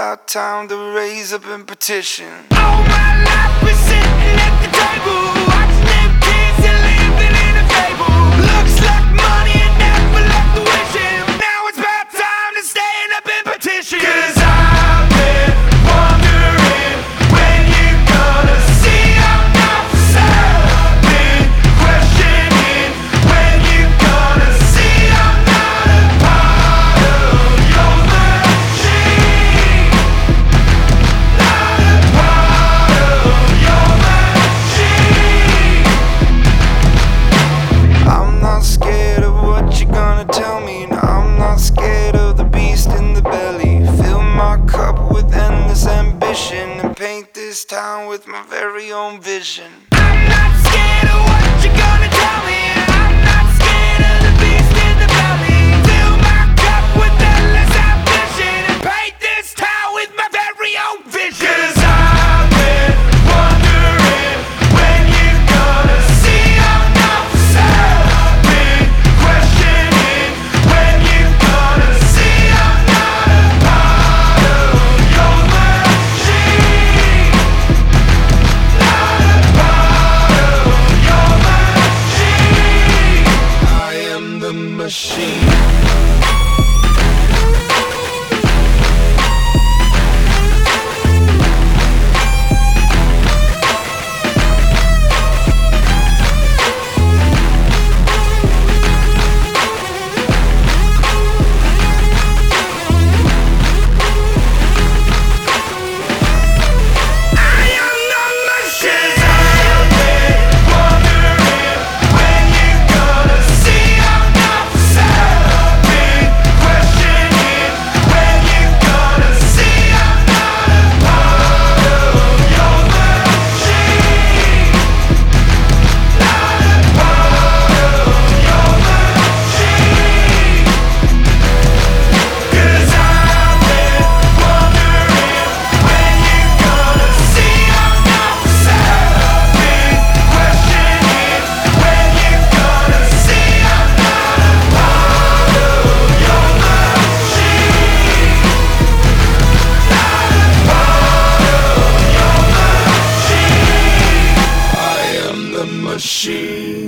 about time to raise up and petition. All my life, been sitting at the table. paint this town with my very own vision. I'm not scared of what you're gonna do. machine.